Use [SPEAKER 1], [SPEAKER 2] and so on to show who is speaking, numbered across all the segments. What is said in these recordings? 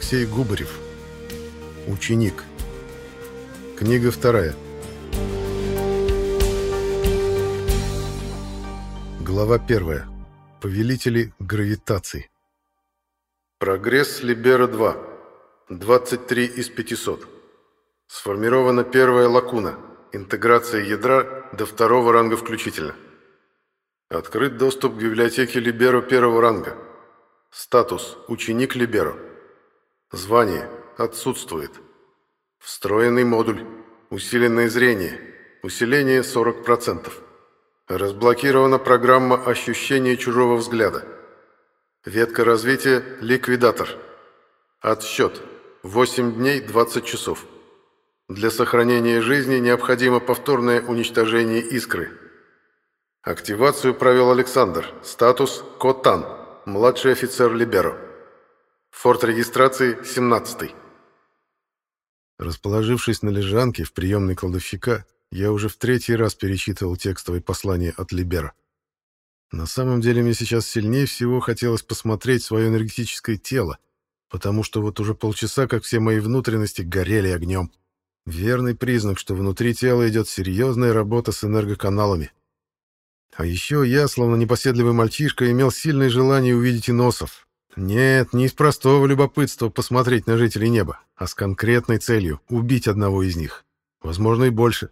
[SPEAKER 1] Алексей Губарев. Ученик. Книга вторая. Глава первая. Повелители гравитации. Прогресс Либера-2. 23 из 500. Сформирована первая лакуна. Интеграция ядра до второго ранга включительно. Открыт доступ к библиотеке Либеро первого ранга. Статус «Ученик Либеро». Звание «Отсутствует». Встроенный модуль. Усиленное зрение. Усиление 40%. Разблокирована программа ощущения чужого взгляда. Ветка развития «Ликвидатор». Отсчет. 8 дней 20 часов. Для сохранения жизни необходимо повторное уничтожение искры. Активацию провел Александр. Статус «Котан». Младший офицер Либеро. Форт регистрации 17 Расположившись на лежанке в приемной кладовщика, я уже в третий раз перечитывал текстовое послание от Либера. На самом деле мне сейчас сильнее всего хотелось посмотреть свое энергетическое тело, потому что вот уже полчаса, как все мои внутренности горели огнем. Верный признак, что внутри тела идет серьезная работа с энергоканалами. А еще я, словно непоседливый мальчишка, имел сильное желание увидеть иносов. Нет, не из простого любопытства посмотреть на жителей неба, а с конкретной целью — убить одного из них. Возможно, и больше.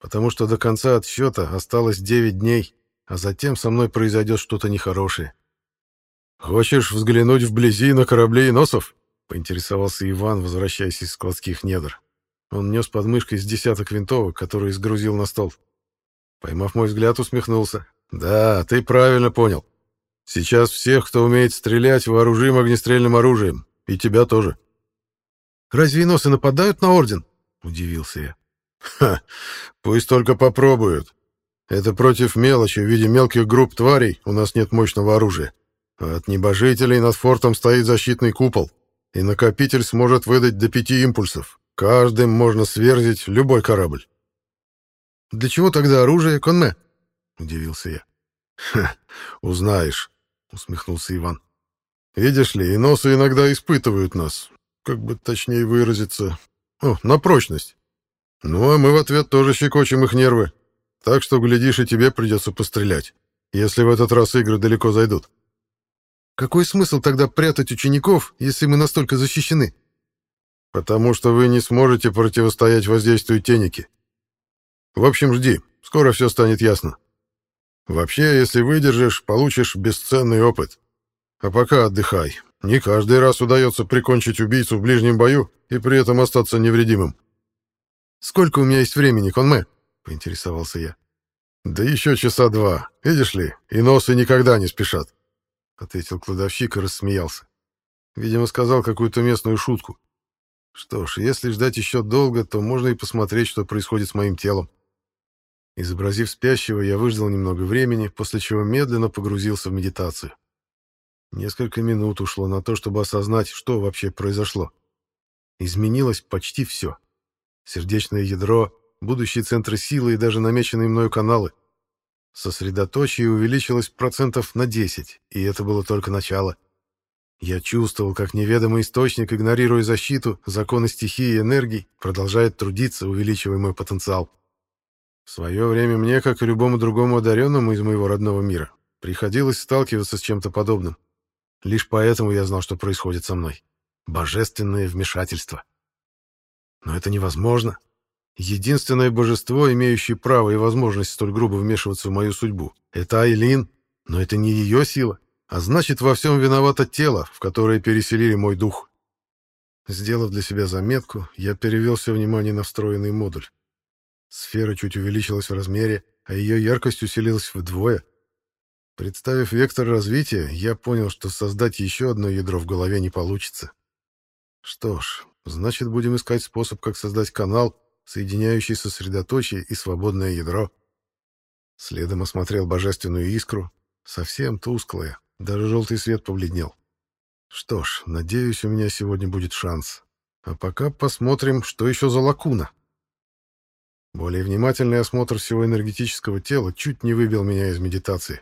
[SPEAKER 1] Потому что до конца отсчета осталось 9 дней, а затем со мной произойдет что-то нехорошее. «Хочешь взглянуть вблизи на корабли иносов?» — поинтересовался Иван, возвращаясь из складских недр. Он нес под мышкой с десяток винтовок, которые сгрузил на стол. Поймав мой взгляд, усмехнулся. «Да, ты правильно понял. Сейчас всех, кто умеет стрелять, вооружим огнестрельным оружием. И тебя тоже».
[SPEAKER 2] «Разве иносы нападают на Орден?» — удивился я.
[SPEAKER 1] «Ха! Пусть только попробуют. Это против мелочи в виде мелких групп тварей у нас нет мощного оружия. А от небожителей над фортом стоит защитный купол, и накопитель сможет выдать до пяти импульсов. Каждым можно сверзить любой корабль.
[SPEAKER 2] «Для чего тогда оружие, Конме?» — удивился я.
[SPEAKER 1] «Ха, узнаешь», — усмехнулся Иван. «Видишь ли, иносы иногда испытывают нас, как бы точнее выразиться, о, на прочность. Ну, а мы в ответ тоже щекочем их нервы, так что, глядишь, и тебе придется пострелять, если в этот раз игры далеко зайдут».
[SPEAKER 2] «Какой смысл тогда прятать учеников, если мы настолько защищены?»
[SPEAKER 1] «Потому что вы не сможете противостоять воздействию теники», в общем, жди, скоро все станет ясно. Вообще, если выдержишь, получишь бесценный опыт. А пока отдыхай. Не каждый раз удается прикончить убийцу в ближнем бою и при этом остаться невредимым.
[SPEAKER 2] «Сколько у меня есть времени, Конме?» — поинтересовался я.
[SPEAKER 1] «Да еще часа два. Видишь ли, и носы никогда не спешат», — ответил кладовщик и рассмеялся. Видимо, сказал какую-то местную шутку. Что ж, если ждать еще долго, то можно и посмотреть, что происходит с моим телом. Изобразив спящего, я выждал немного времени, после чего медленно погрузился в медитацию. Несколько минут ушло на то, чтобы осознать, что вообще произошло. Изменилось почти все. Сердечное ядро, будущие центры силы и даже намеченные мною каналы. Сосредоточие увеличилось процентов на 10, и это было только начало. Я чувствовал, как неведомый источник, игнорируя защиту, законы стихии и энергии, продолжает трудиться, увеличивая мой потенциал. В свое время мне, как и любому другому одаренному из моего родного мира, приходилось сталкиваться с чем-то подобным. Лишь поэтому я знал, что происходит со мной. Божественное вмешательство. Но это невозможно. Единственное божество, имеющее право и возможность столь грубо вмешиваться в мою судьбу, это Айлин, но это не ее сила, а значит, во всем виновато тело, в которое переселили мой дух. Сделав для себя заметку, я перевел все внимание на встроенный модуль. Сфера чуть увеличилась в размере, а ее яркость усилилась вдвое. Представив вектор развития, я понял, что создать еще одно ядро в голове не получится. Что ж, значит, будем искать способ, как создать канал, соединяющий сосредоточие и свободное ядро. Следом осмотрел божественную искру, совсем тусклая, даже желтый свет побледнел. Что ж, надеюсь, у меня сегодня будет шанс. А пока посмотрим, что еще за лакуна. Более внимательный осмотр всего энергетического тела чуть не выбил меня из медитации.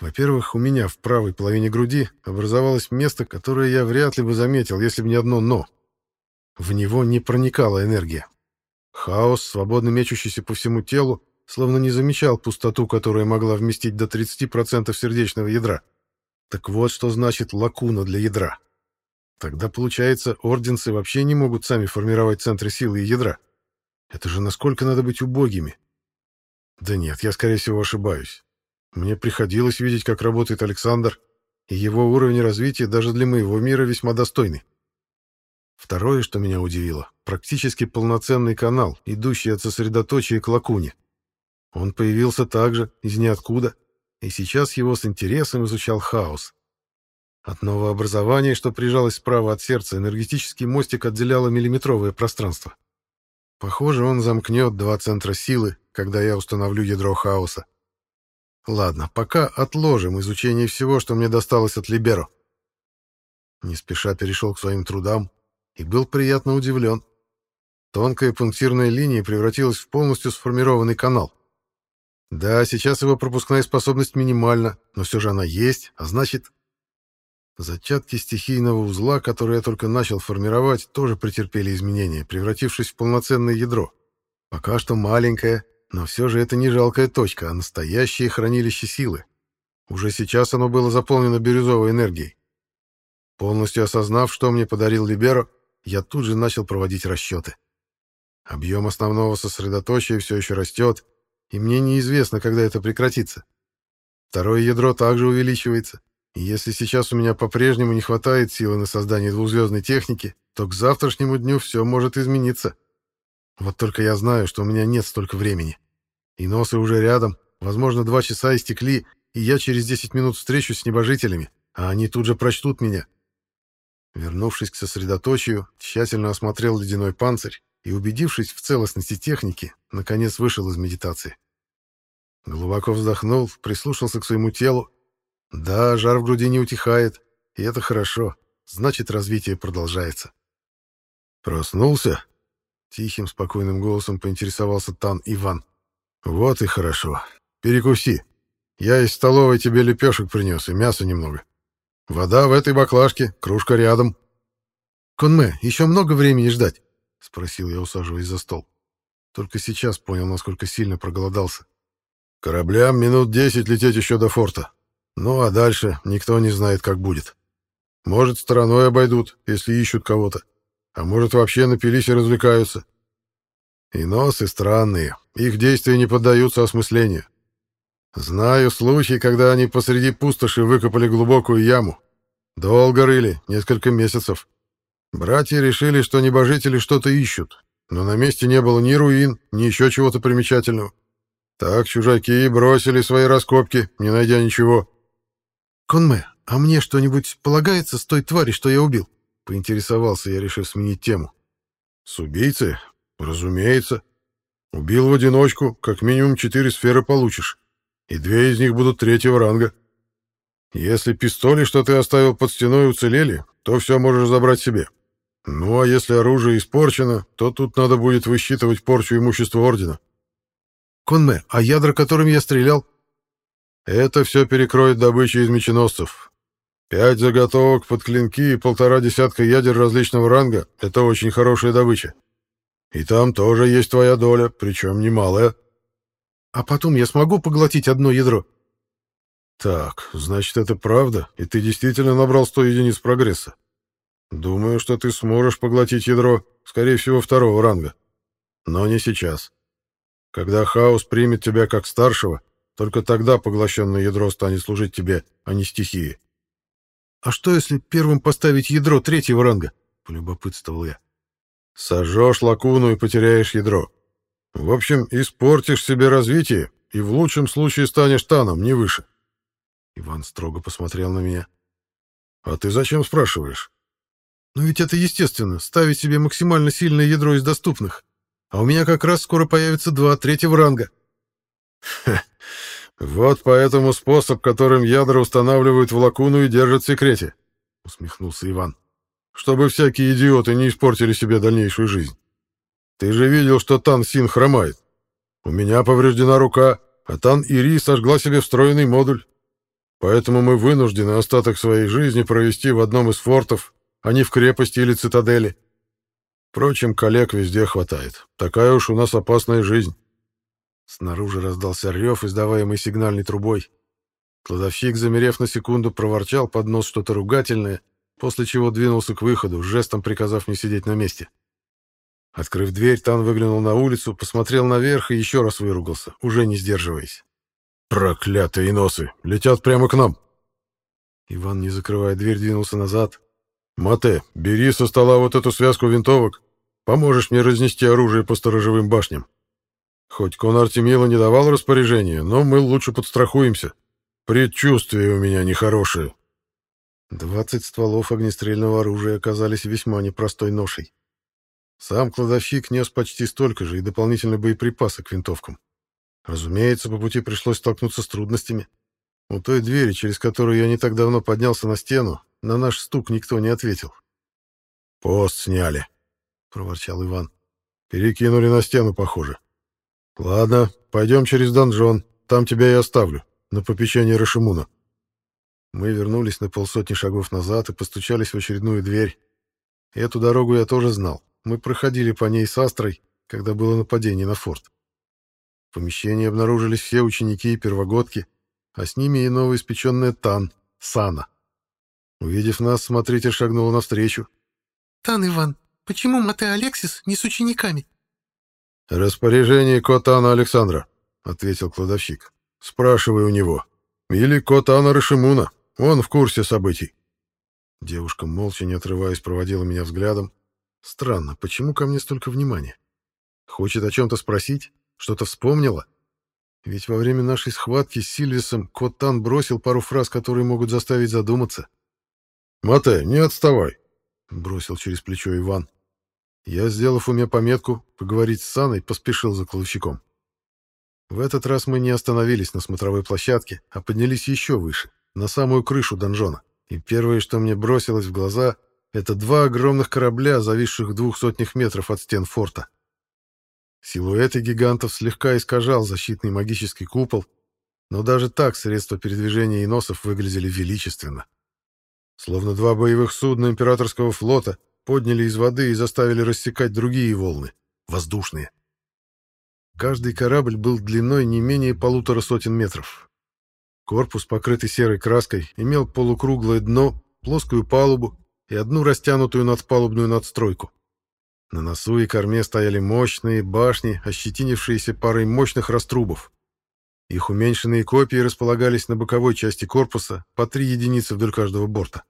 [SPEAKER 1] Во-первых, у меня в правой половине груди образовалось место, которое я вряд ли бы заметил, если бы не одно «но». В него не проникала энергия. Хаос, свободно мечущийся по всему телу, словно не замечал пустоту, которая могла вместить до 30% сердечного ядра. Так вот, что значит лакуна для ядра. Тогда, получается, орденцы вообще не могут сами формировать центры силы и ядра. Это же насколько надо быть убогими. Да нет, я, скорее всего, ошибаюсь. Мне приходилось видеть, как работает Александр, и его уровень развития даже для моего мира весьма достойный. Второе, что меня удивило, практически полноценный канал, идущий от сосредоточия к лакуне. Он появился также, из ниоткуда, и сейчас его с интересом изучал хаос. От новообразования, что прижалось справа от сердца, энергетический мостик отделяло миллиметровое пространство. Похоже, он замкнет два центра силы, когда я установлю ядро хаоса. Ладно, пока отложим изучение всего, что мне досталось от Либеро. Не спеша перешел к своим трудам и был приятно удивлен. Тонкая пунктирная линия превратилась в полностью сформированный канал. Да, сейчас его пропускная способность минимальна, но все же она есть, а значит... Зачатки стихийного узла, который я только начал формировать, тоже претерпели изменения, превратившись в полноценное ядро. Пока что маленькое, но все же это не жалкая точка, а настоящее хранилище силы. Уже сейчас оно было заполнено бирюзовой энергией. Полностью осознав, что мне подарил Либеро, я тут же начал проводить расчеты. Объем основного сосредоточия все еще растет, и мне неизвестно, когда это прекратится. Второе ядро также увеличивается, если сейчас у меня по-прежнему не хватает силы на создание двухзвездной техники, то к завтрашнему дню все может измениться. Вот только я знаю, что у меня нет столько времени. И носы уже рядом, возможно, два часа истекли, и я через 10 минут встречусь с небожителями, а они тут же прочтут меня. Вернувшись к сосредоточию, тщательно осмотрел ледяной панцирь и, убедившись в целостности техники, наконец вышел из медитации. Глубоко вздохнул, прислушался к своему телу да, жар в груди не утихает, и это хорошо. Значит, развитие продолжается. Проснулся? Тихим, спокойным голосом поинтересовался Тан Иван. Вот и хорошо. Перекуси. Я из столовой тебе лепешек принес и мяса немного. Вода в этой баклажке, кружка рядом. Конме, еще много времени ждать? Спросил я, усаживаясь за стол. Только сейчас понял, насколько сильно проголодался. Кораблям минут десять лететь еще до форта. Ну, а дальше никто не знает, как будет. Может, стороной обойдут, если ищут кого-то. А может, вообще напились и развлекаются. И носы странные, их действия не поддаются осмыслению. Знаю случай, когда они посреди пустоши выкопали глубокую яму. Долго рыли, несколько месяцев. Братья решили, что небожители что-то ищут, но на месте не было ни руин, ни еще чего-то примечательного. Так чужаки бросили свои раскопки, не найдя ничего. «Конме, а мне что-нибудь полагается с той твари, что я убил?» — поинтересовался я, решив сменить тему. «С убийцей? Разумеется. Убил в одиночку, как минимум четыре сферы получишь, и две из них будут третьего ранга. Если пистоли, что ты оставил под стеной, уцелели, то все можешь забрать себе. Ну, а если оружие испорчено, то тут надо будет высчитывать порчу имущества Ордена». «Конме, а ядра, которыми я стрелял?» Это все перекроет добычу из меченосцев. Пять заготовок под клинки и полтора десятка ядер различного ранга — это очень хорошая добыча. И там тоже есть твоя доля, причем немалая. А потом я смогу поглотить одно ядро? Так, значит, это правда, и ты действительно набрал сто единиц прогресса. Думаю, что ты сможешь поглотить ядро, скорее всего, второго ранга. Но не сейчас. Когда хаос примет тебя как старшего, только тогда поглощенное ядро станет служить тебе, а не стихии. «А что, если первым поставить ядро третьего ранга?» — полюбопытствовал я. «Сожжешь лакуну и потеряешь ядро. В общем, испортишь себе развитие, и в лучшем случае станешь таном, не выше». Иван строго посмотрел на меня. «А ты зачем спрашиваешь?» «Ну ведь это естественно, ставить себе максимально сильное ядро из доступных. А у меня как раз скоро появится два третьего ранга». «Вот поэтому способ, которым ядра устанавливают в лакуну и держат в секрете», — усмехнулся Иван. «Чтобы всякие идиоты не испортили себе дальнейшую жизнь. Ты же видел, что Тан Син хромает. У меня повреждена рука, а Тан Ири сожгла себе встроенный модуль. Поэтому мы вынуждены остаток своей жизни провести в одном из фортов, а не в крепости или цитадели. Впрочем, коллег везде хватает. Такая уж у нас опасная жизнь.
[SPEAKER 2] Снаружи раздался рев, издаваемый сигнальной трубой. Кладовщик, замерев на секунду, проворчал под нос что-то ругательное, после чего двинулся к выходу, жестом приказав мне сидеть на месте. Открыв дверь, Тан выглянул на улицу, посмотрел наверх и еще раз выругался, уже не сдерживаясь.
[SPEAKER 1] «Проклятые носы! Летят прямо к нам!»
[SPEAKER 2] Иван, не закрывая дверь, двинулся назад.
[SPEAKER 1] «Мате, бери со стола вот эту связку винтовок. Поможешь мне разнести оружие по сторожевым башням. Хоть Конор Тимила не давал распоряжения, но мы лучше подстрахуемся. Предчувствие у меня нехорошее».
[SPEAKER 2] Двадцать стволов огнестрельного оружия оказались весьма непростой ношей. Сам кладовщик нес почти столько же и дополнительные боеприпасы к винтовкам. Разумеется, по пути пришлось столкнуться с трудностями. У той двери, через которую я не так давно поднялся на стену, на наш стук никто не ответил.
[SPEAKER 1] «Пост сняли», —
[SPEAKER 2] проворчал Иван.
[SPEAKER 1] «Перекинули на стену, похоже. Ладно, пойдем через донжон, там тебя и оставлю, на попечение Рашимуна».
[SPEAKER 2] Мы вернулись на полсотни шагов назад и постучались в очередную дверь. Эту дорогу я тоже знал. Мы проходили по ней с Астрой, когда было нападение на форт. В помещении обнаружились все ученики и первогодки, а с ними и новоиспеченная Тан, Сана. Увидев нас, смотритель шагнула навстречу.
[SPEAKER 3] «Тан Иван, почему Мате Алексис не с учениками?»
[SPEAKER 1] «Распоряжение Котана Александра», — ответил кладовщик. «Спрашивай у него. Или Котана Рашимуна. Он в курсе событий».
[SPEAKER 2] Девушка, молча, не отрываясь, проводила меня взглядом. Странно, почему ко мне столько внимания? Хочет о чем-то спросить? Что-то вспомнила? Ведь во время нашей схватки с Сильвисом Коттан бросил пару фраз, которые могут заставить задуматься.
[SPEAKER 1] «Мате, не отставай!»
[SPEAKER 2] — бросил через плечо Иван. Я, сделав уме пометку поговорить с Саной, поспешил за кладовщиком. В этот раз мы не остановились на смотровой площадке, а поднялись еще выше, на самую крышу донжона. И первое, что мне бросилось в глаза, это два огромных корабля, зависших в двух сотнях метров от стен форта. Силуэты гигантов слегка искажал защитный магический купол, но даже так средства передвижения иносов выглядели величественно. Словно два боевых судна императорского флота подняли из воды и заставили рассекать другие волны, воздушные. Каждый корабль был длиной не менее полутора сотен метров. Корпус, покрытый серой краской, имел полукруглое дно, плоскую палубу и одну растянутую надпалубную надстройку. На носу и корме стояли мощные башни, ощетинившиеся парой мощных раструбов. Их уменьшенные копии располагались на боковой части корпуса, по три единицы вдоль каждого борта.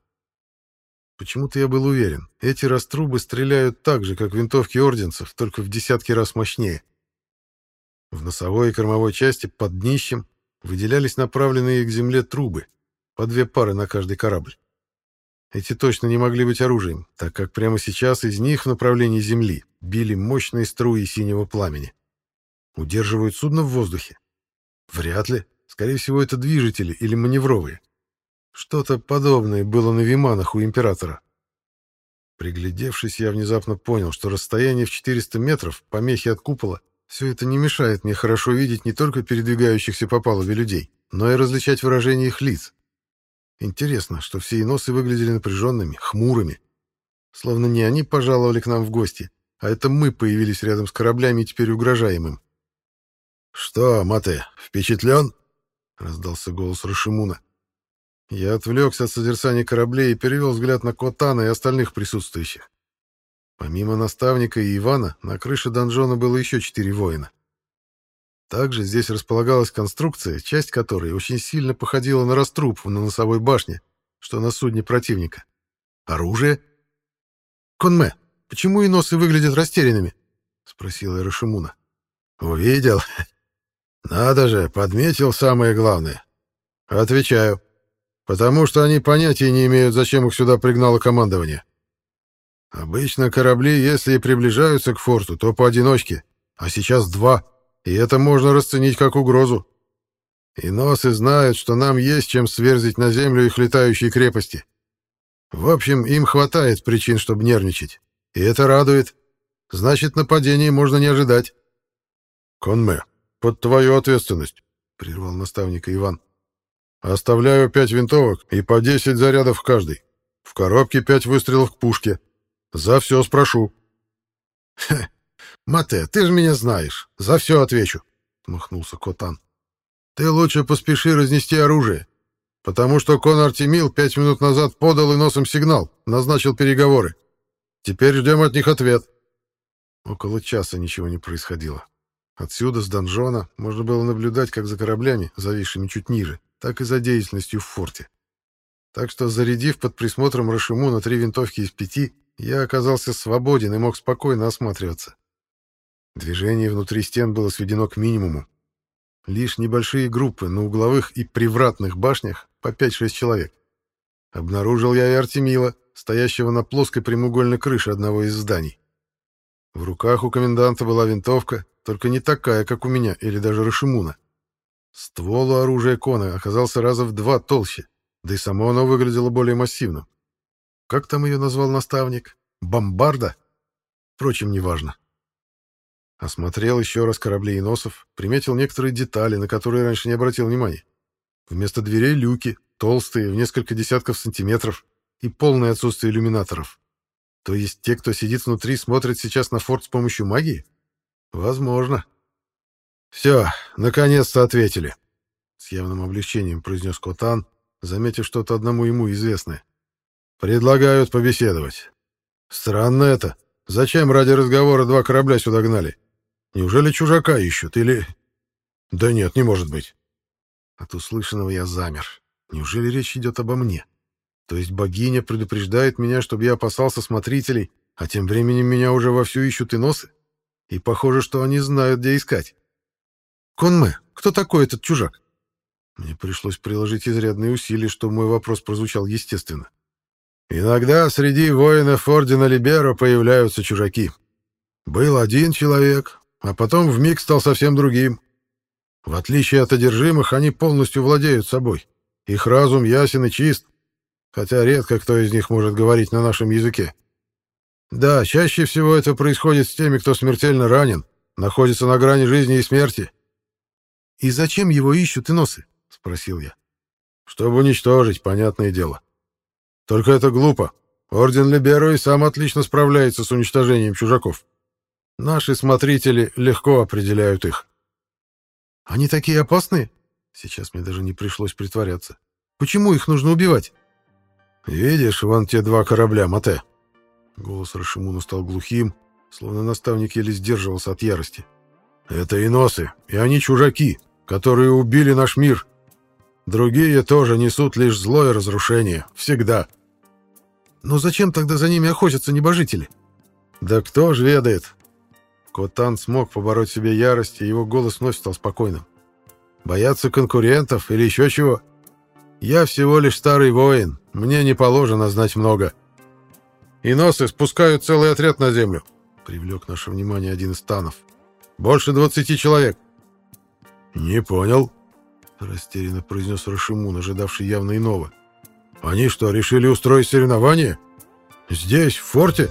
[SPEAKER 2] Почему-то я был уверен, эти раструбы стреляют так же, как винтовки орденцев, только в десятки раз мощнее. В носовой и кормовой части под днищем выделялись направленные к земле трубы, по две пары на каждый корабль. Эти точно не могли быть оружием, так как прямо сейчас из них в направлении земли били мощные струи синего пламени. Удерживают судно в воздухе? Вряд ли. Скорее всего, это движители или маневровые. Что-то подобное было на Виманах у Императора. Приглядевшись, я внезапно понял, что расстояние в 400 метров, помехи от купола, все это не мешает мне хорошо видеть не только передвигающихся по палубе людей, но и различать выражение их лиц. Интересно, что все иносы выглядели напряженными, хмурыми. Словно не они пожаловали к нам в гости, а это мы появились рядом с кораблями и теперь угрожаем им.
[SPEAKER 1] «Что, Мате, впечатлен?» — раздался голос Рашимуна.
[SPEAKER 2] Я отвлекся от созерцания кораблей и перевел взгляд на Котана и остальных присутствующих. Помимо наставника и Ивана, на крыше донжона было еще четыре воина. Также здесь располагалась конструкция, часть которой очень сильно походила на раструб на носовой башне, что на судне противника. Оружие? «Конме, почему и носы выглядят растерянными?» — спросила Рашимуна.
[SPEAKER 1] «Увидел. Надо же, подметил самое главное. Отвечаю. Потому что они понятия не имеют, зачем их сюда пригнало командование. Обычно корабли, если и приближаются к форту, то поодиночке, а сейчас два — и это можно расценить как угрозу. И носы знают, что нам есть чем сверзить на землю их летающие крепости. В общем, им хватает причин, чтобы нервничать. И это радует. Значит, нападения можно не ожидать. — Конме, под твою ответственность, — прервал наставника Иван. — Оставляю пять винтовок и по десять зарядов в каждой. В коробке пять выстрелов к пушке. За все спрошу».
[SPEAKER 2] «Хе, Мате, ты же меня знаешь. За все отвечу», — махнулся Котан. «Ты лучше поспеши разнести оружие, потому что Конор Тимил пять минут назад подал и носом сигнал, назначил переговоры. Теперь ждем от них ответ». Около часа ничего не происходило. Отсюда, с донжона, можно было наблюдать как за кораблями, зависшими чуть ниже, так и за деятельностью в форте. Так что, зарядив под присмотром Рашиму на три винтовки из пяти, я оказался свободен и мог спокойно осматриваться. Движение внутри стен было сведено к минимуму. Лишь небольшие группы на угловых и привратных башнях по 5-6 человек. Обнаружил я и Артемила, стоящего на плоской прямоугольной крыше одного из зданий. В руках у коменданта была винтовка, только не такая, как у меня или даже Рашимуна. Ствол у оружия Кона оказался раза в два толще, да и само оно выглядело более массивным. Как там ее назвал наставник? Бомбарда? Впрочем, неважно. Осмотрел еще раз корабли и носов, приметил некоторые детали, на которые раньше не обратил внимания. Вместо дверей люки, толстые, в несколько десятков сантиметров, и полное отсутствие иллюминаторов. То есть те, кто сидит внутри, смотрят сейчас на форт с помощью магии? Возможно. «Все, наконец-то ответили», — с явным облегчением произнес Котан, заметив что-то одному ему известное. «Предлагают побеседовать. Странно это. Зачем ради разговора два корабля сюда гнали? Неужели чужака ищут или...» «Да нет, не может быть». От услышанного я замер. Неужели речь идет обо мне? То есть богиня предупреждает меня, чтобы я опасался смотрителей, а тем временем меня уже вовсю ищут и носы? И похоже, что они знают, где искать. «Конме, кто такой этот чужак?» Мне пришлось приложить изрядные усилия, чтобы мой вопрос прозвучал естественно. «Иногда среди воинов Ордена Либеро появляются чужаки. Был один человек, а потом вмиг стал совсем другим. В отличие от одержимых, они полностью владеют собой. Их разум ясен и чист, хотя редко кто из них может говорить на нашем языке. Да, чаще всего это происходит с теми, кто смертельно ранен, находится на грани жизни и смерти. «И зачем его ищут иносы?» — спросил я. «Чтобы уничтожить, понятное дело. Только это глупо. Орден Либеро и сам отлично справляется с уничтожением чужаков. Наши смотрители легко определяют их». «Они такие опасные?» Сейчас мне даже не пришлось притворяться. «Почему их нужно убивать?» «Видишь, вон те два корабля, Мате?» Голос Рашимуна стал глухим, словно наставник еле сдерживался от ярости. «Это иносы, и они чужаки которые убили наш мир. Другие тоже несут лишь злое разрушение. Всегда. Но зачем тогда за ними охотятся небожители? Да кто ж ведает. Котан смог побороть себе ярость, и его голос вновь стал спокойным. Бояться конкурентов или еще чего? Я всего лишь старый воин, мне не положено знать много. Иносы спускают целый отряд на землю, привлек наше внимание один из танов. Больше двадцати человек. «Не понял», — растерянно произнес Рашимун, ожидавший явно иного. «Они что, решили устроить соревнование? Здесь, в форте?»